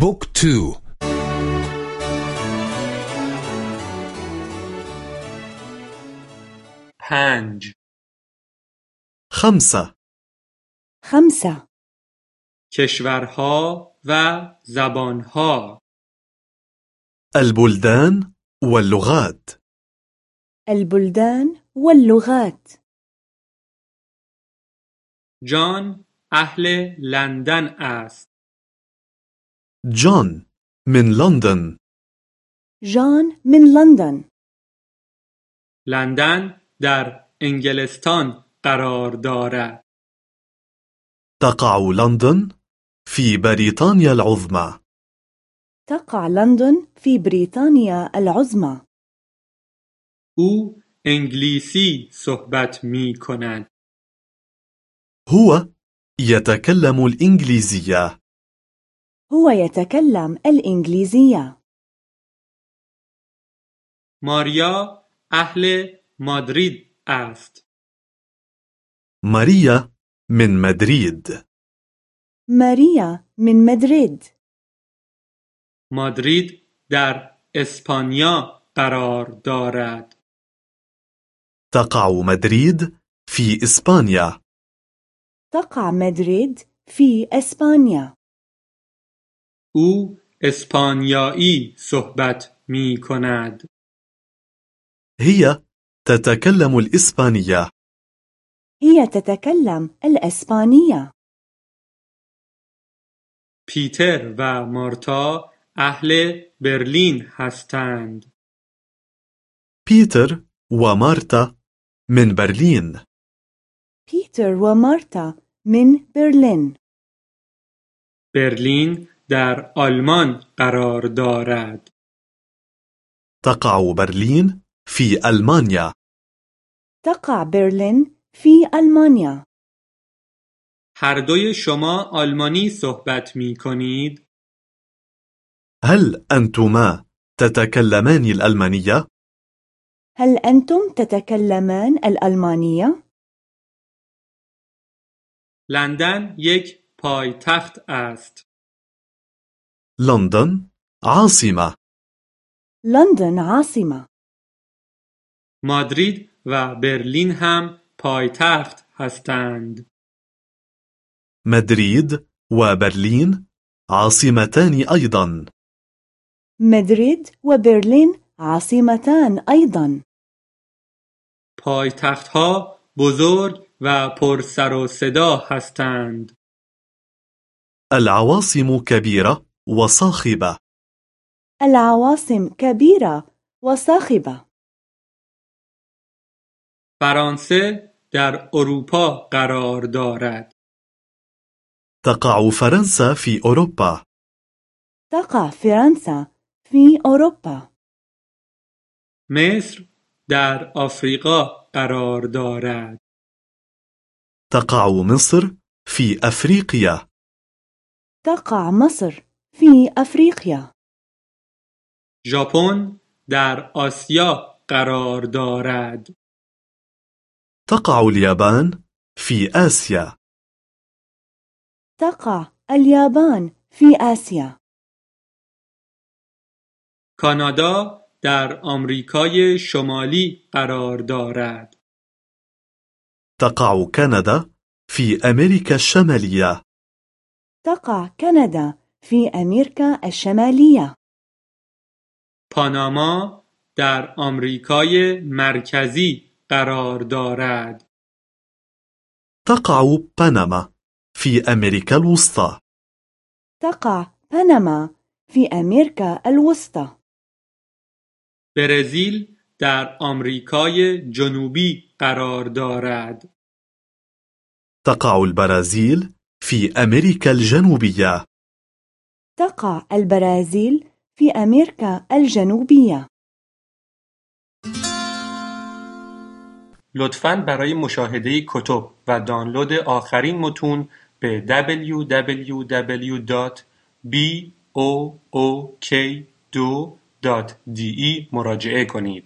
بوك تو پنج. خمسة. خمسة. کشورها و زبانها. البلدان واللغات. البلدان واللغات. جان اهل لندن است. جون من لندن جان من لندن لندن در انگلستان قرار دارد. تقع لندن في بريطانيا العظمى. تقع لندن في بريطانيا العظمى. أو انگلیسی صحبت می کند. هو يتكلم الإنجليزية. هو يتكلم الإنجليزية. ماریا أهل مادرید است. ماريا من مدريد. ماريا من مدريد. مادرید در اسپانیا قرار دارد. تقع مدريد في إسبانيا. تقع مدريد في إسبانيا. أو اسپانیایی صحبت می کند. هي تتكلم الإسبانية. هي تتكلم الإسبانية. پیتر و مارتا أهل برلین هستند. بيتر ومارتا من برلين بيتر ومارتا من برلين برلین در آلمان قرار دارد. تقع برلين في ألمانيا تقع برلين في ألمانيا هر دوی شما آلمانی صحبت می کنید. هل أنتما تتكلمان الألمانية؟ هل أنتم تتكلمان الألمانية؟ لندن یک پایتخت است. لندن عاصمة. لندن عاصمة. مادرید و برلین هم پایتخت هستند. مدريد وبرلين عاصمتان أيضا. مدريد وبرلين عاصمتان أيضا. پایتختها بزرگ و پر سر و صدا هستند. العواصم كبيرة. وصاخبة. العواصم كبيرة وصاخبة. فرانسه در اروپا قرار دارد. تقع فرنسا في أوروبا. تقع فرنسا في أوروبا. مصر در آفریقا قرار دارد. تقع مصر في أفريقيا. تقع مصر في أفريقيا. ژاپن در آسیا قرار دارد. تقع اليابان في آسيا. تقع اليابان في آسيا. کانادا در آمریکای شمالی قرار دارد. تقع كندا في أمريكا الشمالية تقع كندا في أمريكا الشمالية. پاناما در آمریکای مرکزی قرار دارد. تقع بنما في أمريكا الوسطى. تقع بنما في أمريكا الوسطى. برزیل در آمریکای جنوبی قرار دارد. تقع البرازيل في أمريكا الجنوبية. تقع البرازيل في أمريكا الجنوبية لطفاً برای مشاهده کتب و دانلود آخرین متون به www.book2.de مراجعه کنید.